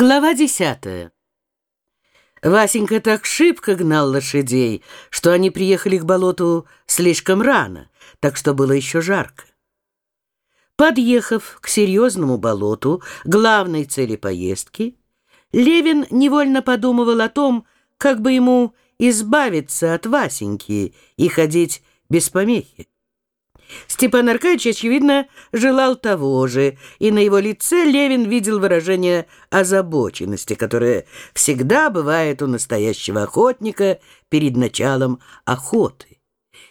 Глава десятая. Васенька так шибко гнал лошадей, что они приехали к болоту слишком рано, так что было еще жарко. Подъехав к серьезному болоту, главной цели поездки, Левин невольно подумывал о том, как бы ему избавиться от Васеньки и ходить без помехи. Степан Аркадьевич, очевидно, желал того же, и на его лице Левин видел выражение озабоченности, которое всегда бывает у настоящего охотника перед началом охоты,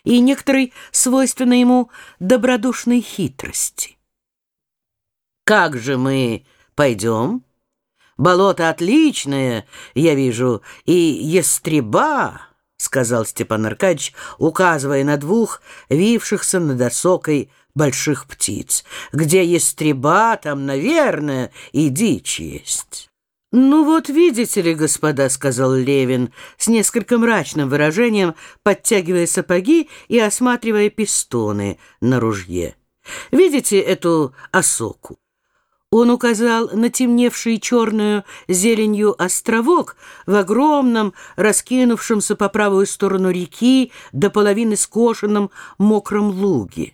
и некоторой свойственной ему добродушной хитрости. «Как же мы пойдем? Болото отличное, я вижу, и ястреба!» — сказал Степан Аркадьевич, указывая на двух вившихся над осокой больших птиц. «Где есть треба, там, наверное, и дичь есть». «Ну вот видите ли, господа», — сказал Левин с несколько мрачным выражением, подтягивая сапоги и осматривая пистоны на ружье. «Видите эту осоку? Он указал на темневший черную зеленью островок в огромном, раскинувшемся по правую сторону реки до половины скошенном мокром луге.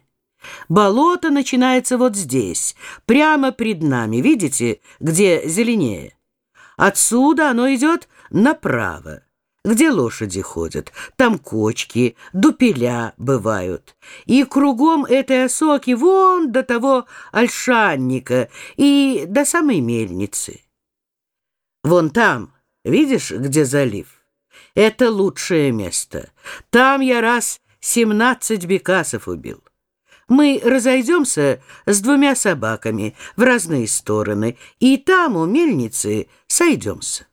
Болото начинается вот здесь, прямо пред нами, видите, где зеленее. Отсюда оно идет направо где лошади ходят, там кочки, дупеля бывают. И кругом этой осоки вон до того ольшанника и до самой мельницы. Вон там, видишь, где залив? Это лучшее место. Там я раз семнадцать бекасов убил. Мы разойдемся с двумя собаками в разные стороны, и там у мельницы сойдемся.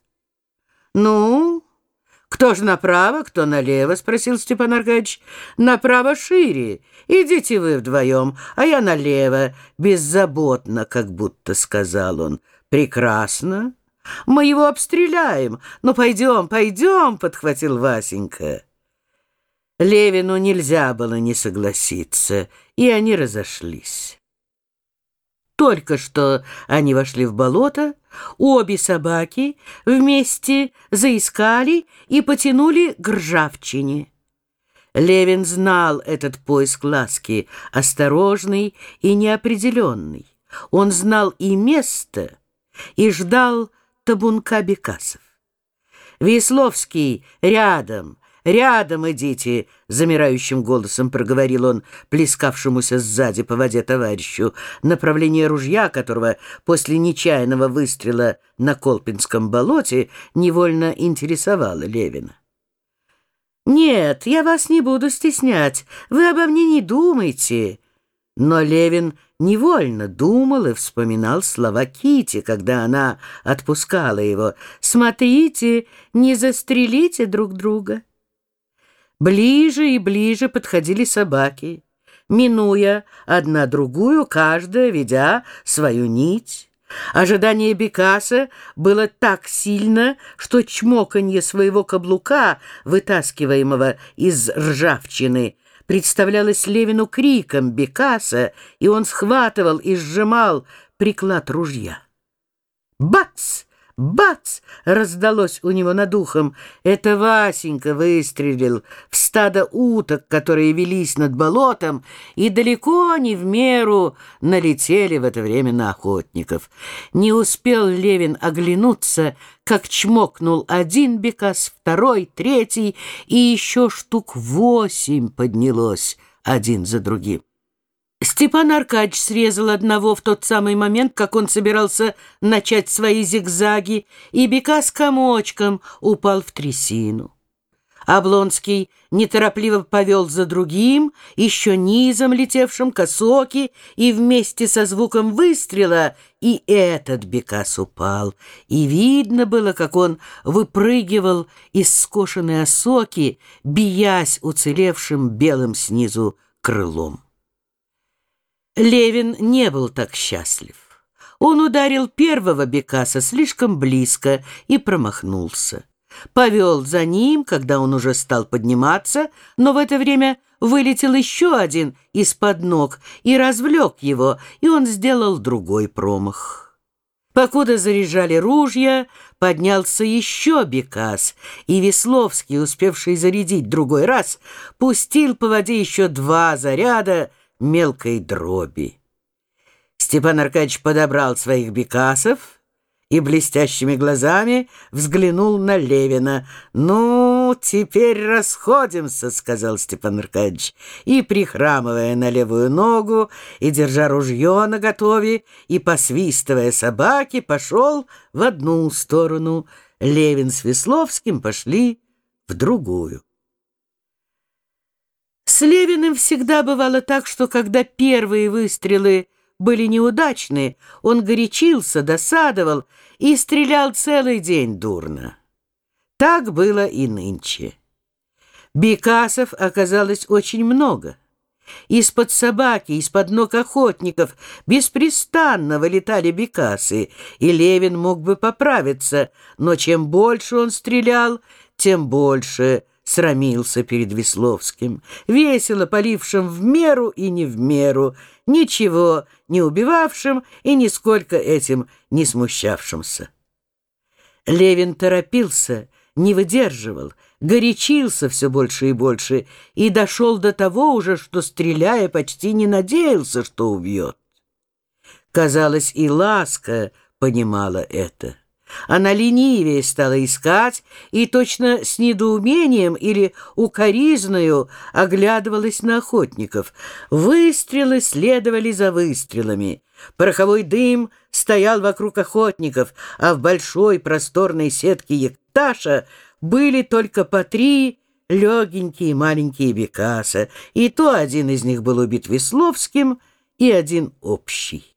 Ну, «Кто же направо, кто налево?» — спросил Степан Аркадьевич. «Направо шире. Идите вы вдвоем, а я налево». Беззаботно, как будто сказал он. «Прекрасно. Мы его обстреляем. Ну, пойдем, пойдем», — подхватил Васенька. Левину нельзя было не согласиться, и они разошлись. Только что они вошли в болото, обе собаки вместе заискали и потянули к ржавчине. Левин знал этот поиск ласки, осторожный и неопределенный. Он знал и место, и ждал табунка бекасов. Весловский рядом, «Рядом идите!» — замирающим голосом проговорил он плескавшемуся сзади по воде товарищу, направление ружья которого после нечаянного выстрела на Колпинском болоте невольно интересовало Левина. «Нет, я вас не буду стеснять, вы обо мне не думайте!» Но Левин невольно думал и вспоминал слова Кити, когда она отпускала его. «Смотрите, не застрелите друг друга!» Ближе и ближе подходили собаки, минуя одна другую, каждая ведя свою нить. Ожидание Бекаса было так сильно, что чмоканье своего каблука, вытаскиваемого из ржавчины, представлялось Левину криком Бекаса, и он схватывал и сжимал приклад ружья. Бац! Бац! раздалось у него над ухом. Это Васенька выстрелил в стадо уток, которые велись над болотом, и далеко не в меру налетели в это время на охотников. Не успел Левин оглянуться, как чмокнул один бекас, второй, третий, и еще штук восемь поднялось один за другим. Степан Аркадьевич срезал одного в тот самый момент, как он собирался начать свои зигзаги, и бека с комочком упал в трясину. Облонский неторопливо повел за другим, еще низом летевшим косоки, и вместе со звуком выстрела и этот бекас упал. И видно было, как он выпрыгивал из скошенной осоки, биясь уцелевшим белым снизу крылом. Левин не был так счастлив. Он ударил первого Бекаса слишком близко и промахнулся. Повел за ним, когда он уже стал подниматься, но в это время вылетел еще один из-под ног и развлек его, и он сделал другой промах. Покуда заряжали ружья, поднялся еще Бекас, и Весловский, успевший зарядить другой раз, пустил по воде еще два заряда мелкой дроби. Степан Аркадьевич подобрал своих Бекасов — и блестящими глазами взглянул на Левина. «Ну, теперь расходимся», — сказал Степан Аркадьевич, и, прихрамывая на левую ногу, и держа ружье наготове, и посвистывая собаки, пошел в одну сторону. Левин с Весловским пошли в другую. С Левиным всегда бывало так, что когда первые выстрелы были неудачны, он горячился, досадовал и стрелял целый день дурно. Так было и нынче. Бекасов оказалось очень много. Из-под собаки, из-под ног охотников беспрестанно вылетали бекасы, и Левин мог бы поправиться, но чем больше он стрелял, тем больше срамился перед Весловским, весело полившим в меру и не в меру, ничего не убивавшим и нисколько этим не смущавшимся. Левин торопился, не выдерживал, горячился все больше и больше и дошел до того уже, что, стреляя, почти не надеялся, что убьет. Казалось, и Ласка понимала это. Она ленивее стала искать и точно с недоумением или укоризною оглядывалась на охотников. Выстрелы следовали за выстрелами. Пороховой дым стоял вокруг охотников, а в большой просторной сетке екташа были только по три легенькие маленькие бекаса, и то один из них был убит Весловским, и один общий.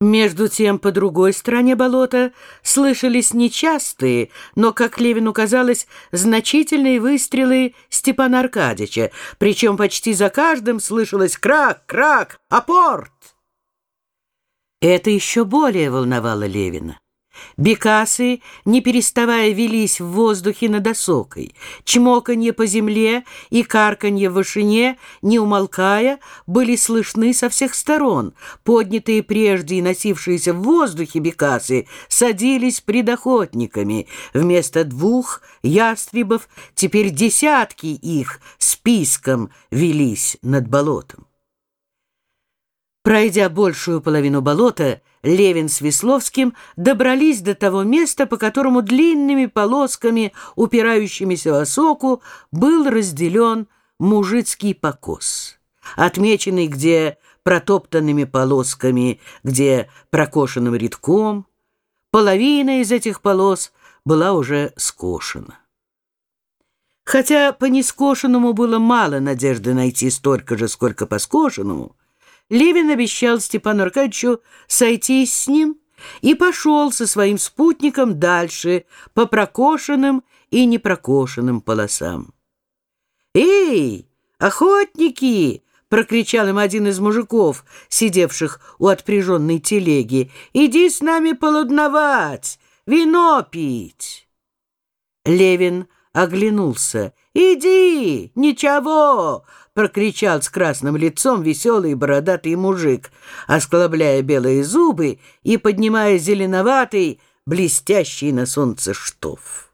Между тем, по другой стороне болота слышались нечастые, но, как Левину казалось, значительные выстрелы Степана Аркадьевича, причем почти за каждым слышалось «крак, крак, апорт!». Это еще более волновало Левина. Бекасы, не переставая, велись в воздухе над осокой. Чмоканье по земле и карканье в вышине, не умолкая, были слышны со всех сторон. Поднятые прежде и носившиеся в воздухе бекасы садились пред охотниками. Вместо двух ястребов теперь десятки их списком велись над болотом. Пройдя большую половину болота, Левин с Весловским добрались до того места, по которому длинными полосками, упирающимися в осоку, был разделен мужицкий покос, отмеченный где протоптанными полосками, где прокошенным рядком. Половина из этих полос была уже скошена. Хотя по нескошенному было мало надежды найти столько же, сколько по скошенному, Левин обещал Степану Аркадьевичу сойтись с ним и пошел со своим спутником дальше по прокошенным и непрокошенным полосам. «Эй, охотники!» — прокричал им один из мужиков, сидевших у отпряженной телеги. «Иди с нами полудновать, вино пить!» Левин оглянулся. «Иди! Ничего! прокричал с красным лицом веселый бородатый мужик, осклабляя белые зубы и поднимая зеленоватый, блестящий на солнце штоф.